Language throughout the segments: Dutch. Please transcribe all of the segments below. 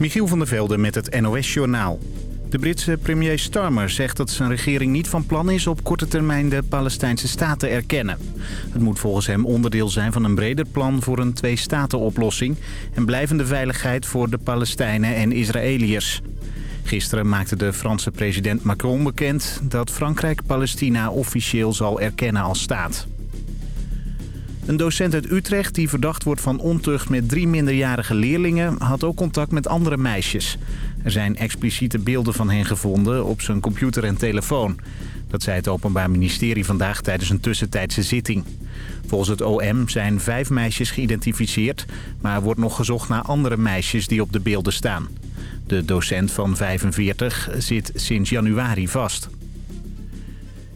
Michiel van der Velde met het NOS-journaal. De Britse premier Starmer zegt dat zijn regering niet van plan is op korte termijn de Palestijnse staat te erkennen. Het moet volgens hem onderdeel zijn van een breder plan voor een twee-staten-oplossing... en blijvende veiligheid voor de Palestijnen en Israëliërs. Gisteren maakte de Franse president Macron bekend dat Frankrijk Palestina officieel zal erkennen als staat. Een docent uit Utrecht die verdacht wordt van ontucht met drie minderjarige leerlingen... had ook contact met andere meisjes. Er zijn expliciete beelden van hen gevonden op zijn computer en telefoon. Dat zei het Openbaar Ministerie vandaag tijdens een tussentijdse zitting. Volgens het OM zijn vijf meisjes geïdentificeerd... maar wordt nog gezocht naar andere meisjes die op de beelden staan. De docent van 45 zit sinds januari vast.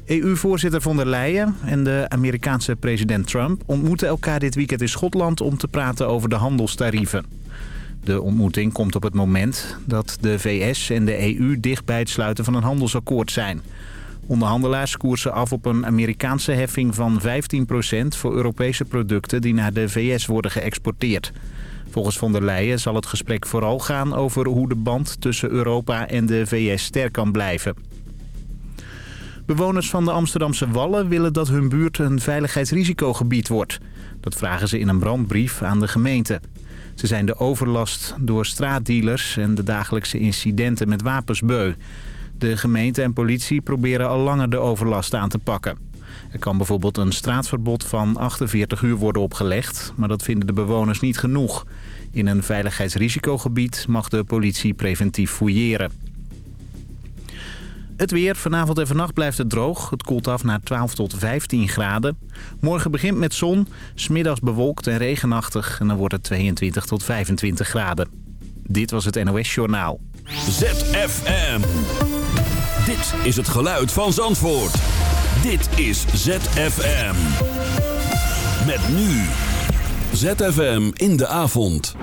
EU-voorzitter von der Leyen en de Amerikaanse president Trump ontmoeten elkaar dit weekend in Schotland om te praten over de handelstarieven. De ontmoeting komt op het moment dat de VS en de EU dicht bij het sluiten van een handelsakkoord zijn. Onderhandelaars koersen af op een Amerikaanse heffing van 15% voor Europese producten die naar de VS worden geëxporteerd. Volgens von der Leyen zal het gesprek vooral gaan over hoe de band tussen Europa en de VS sterk kan blijven. Bewoners van de Amsterdamse Wallen willen dat hun buurt een veiligheidsrisicogebied wordt. Dat vragen ze in een brandbrief aan de gemeente. Ze zijn de overlast door straatdealers en de dagelijkse incidenten met wapens beu. De gemeente en politie proberen al langer de overlast aan te pakken. Er kan bijvoorbeeld een straatverbod van 48 uur worden opgelegd, maar dat vinden de bewoners niet genoeg. In een veiligheidsrisicogebied mag de politie preventief fouilleren. Het weer. Vanavond en vannacht blijft het droog. Het koelt af naar 12 tot 15 graden. Morgen begint met zon. Smiddags bewolkt en regenachtig. En dan wordt het 22 tot 25 graden. Dit was het NOS Journaal. ZFM. Dit is het geluid van Zandvoort. Dit is ZFM. Met nu. ZFM in de avond.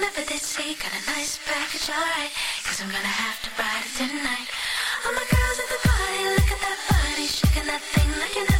never did see. Got a nice package, alright. Cause I'm gonna have to ride it tonight. All my girls at the party, look at that body, shaking that thing like you never.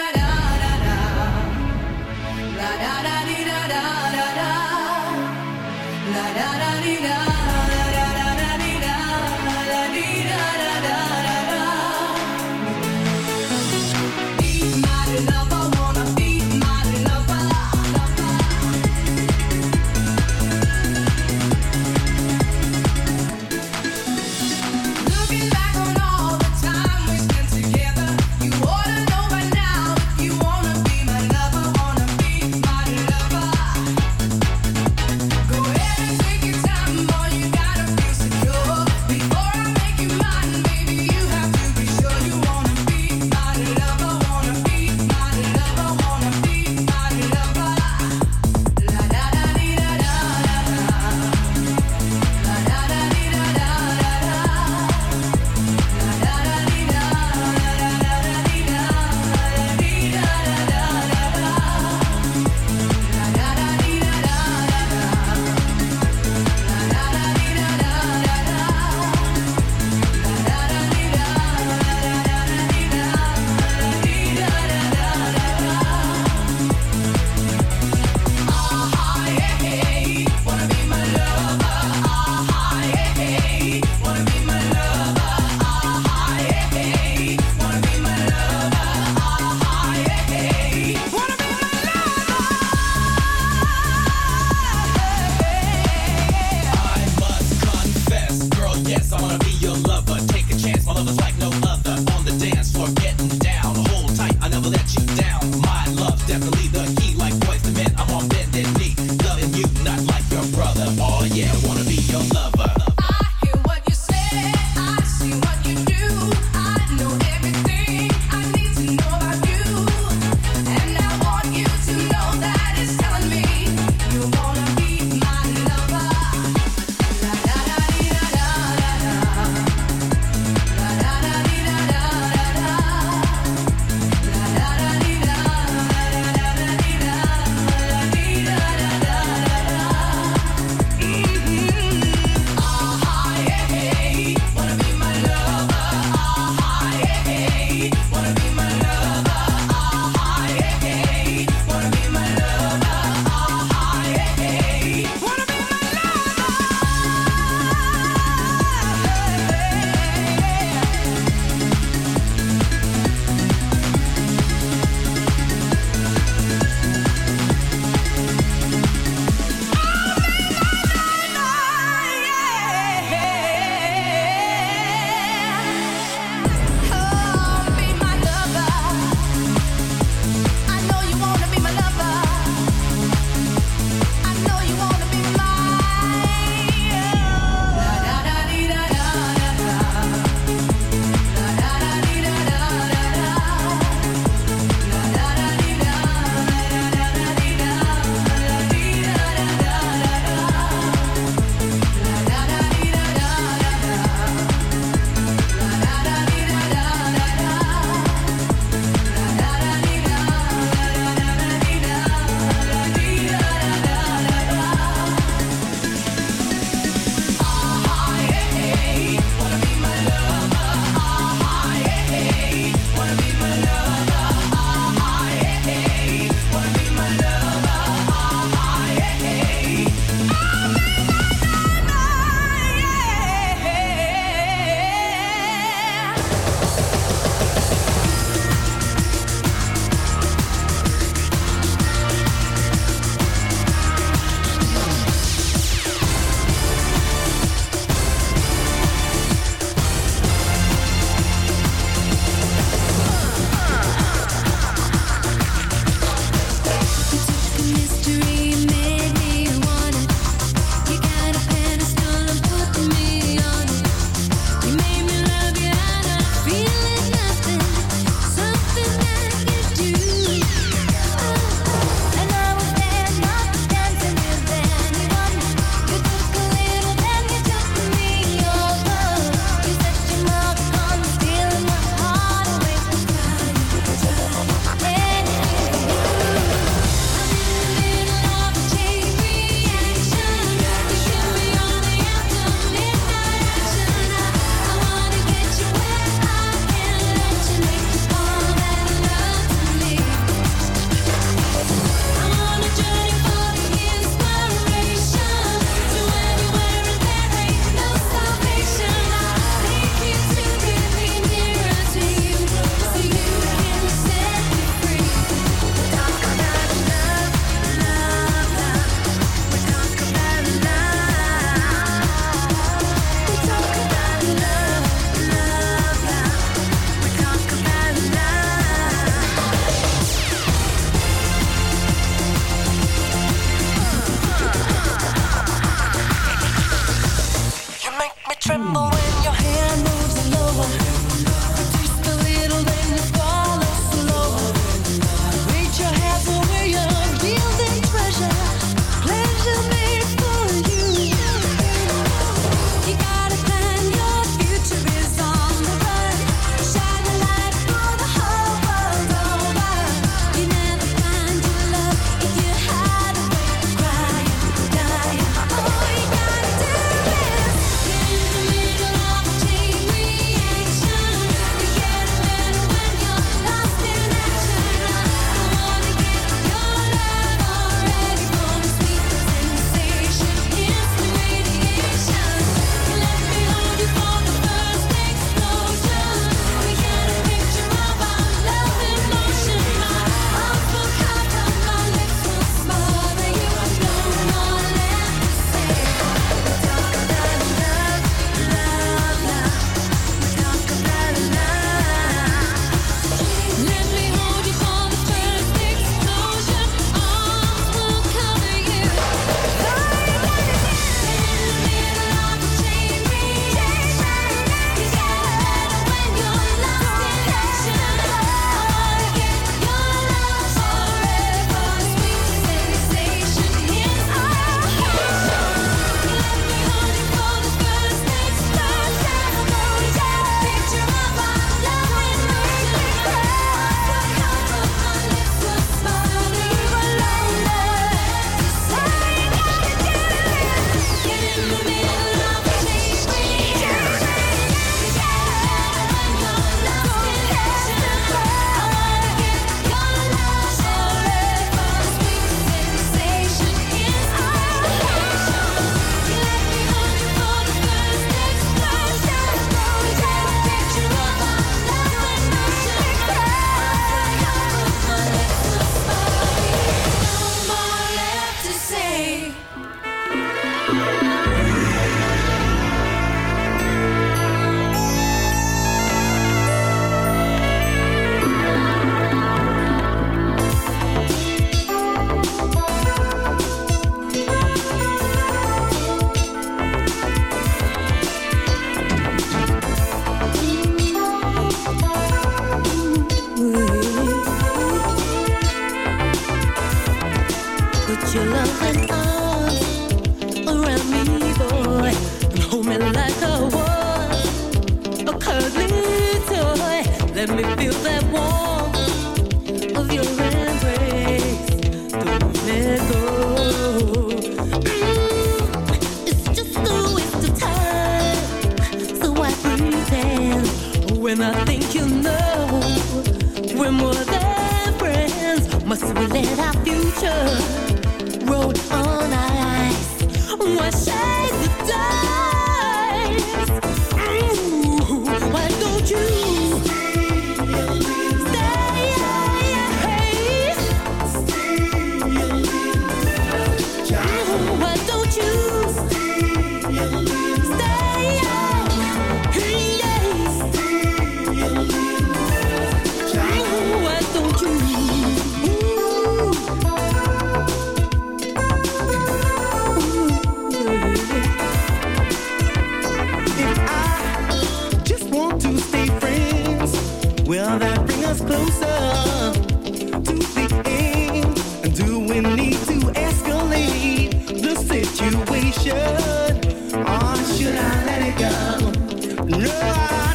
Should or should I let it go? No.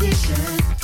condition.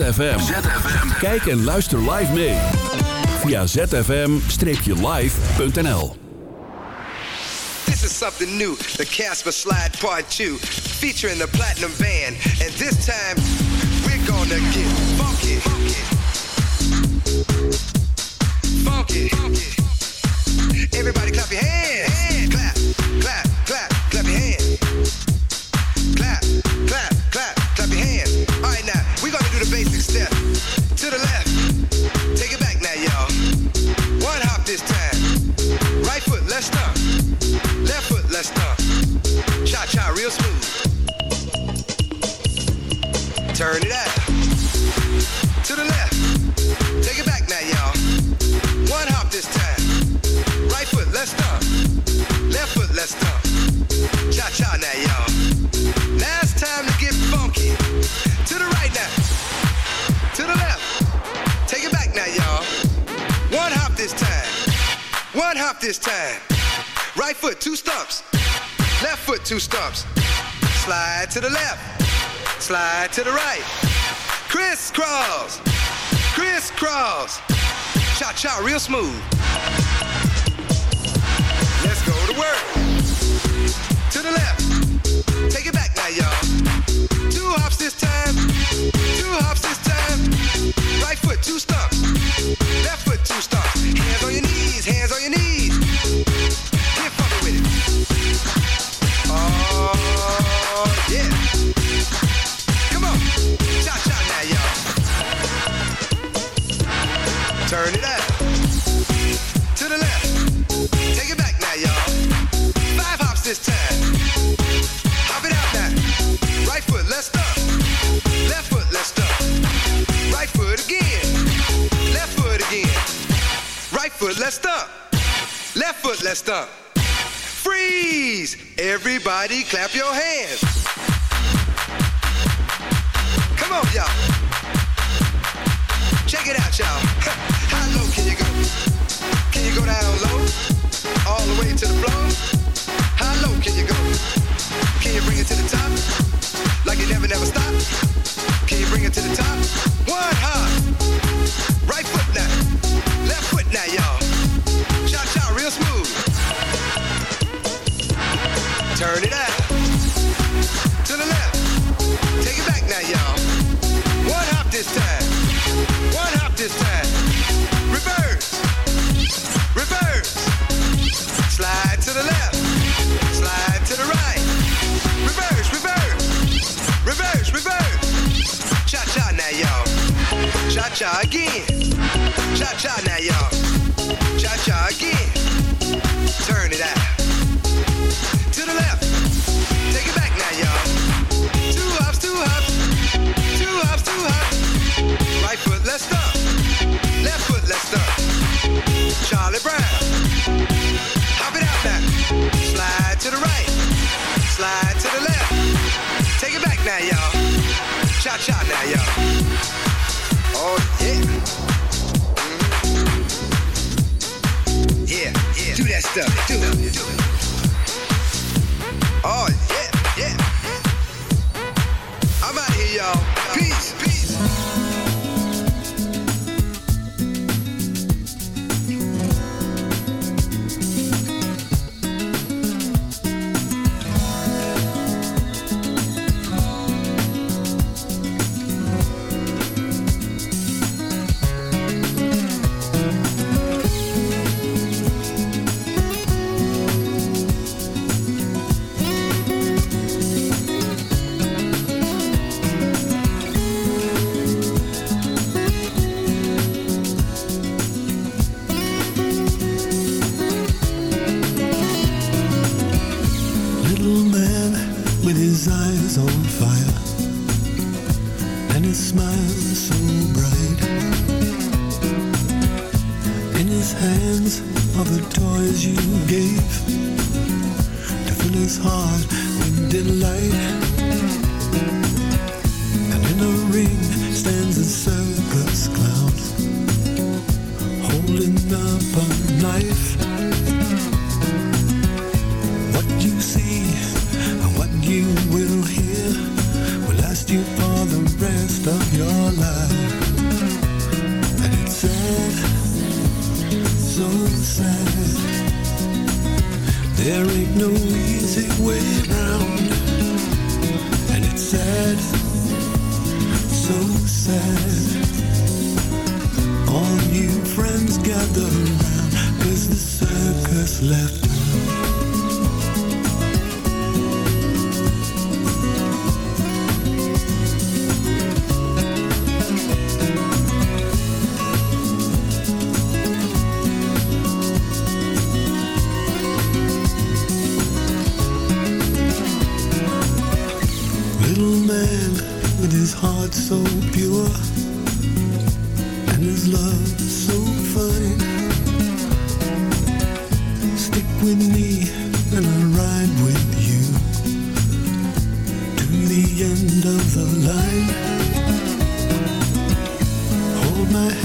ZFM. Kijk en luister live mee. Via zfm-live.nl This is something new. The Casper Slide Part 2. Featuring the Platinum Van. And this time, we're gonna get funky. to the left, slide to the right. Crisscross, crisscross. Cha cha, real smooth. Let's go to work. To the left, take it back now, y'all. Two hops this time, two hops this time. Everybody clap your hands. Come on, y'all.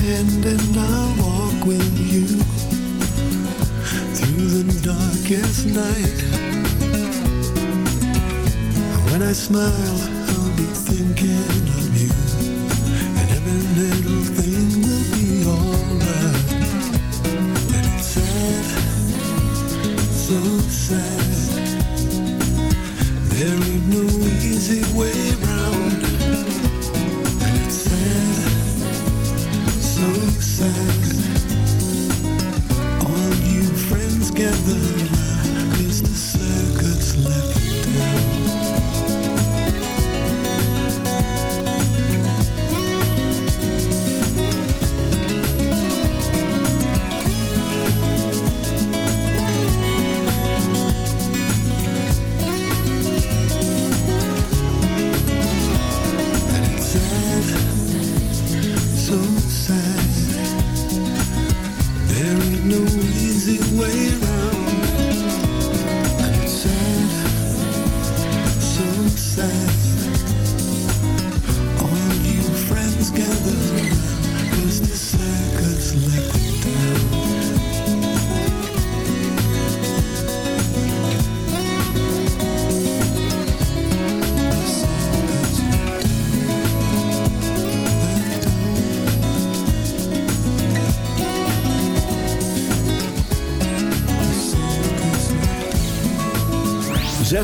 hand and I'll walk with you through the darkest night. When I smile,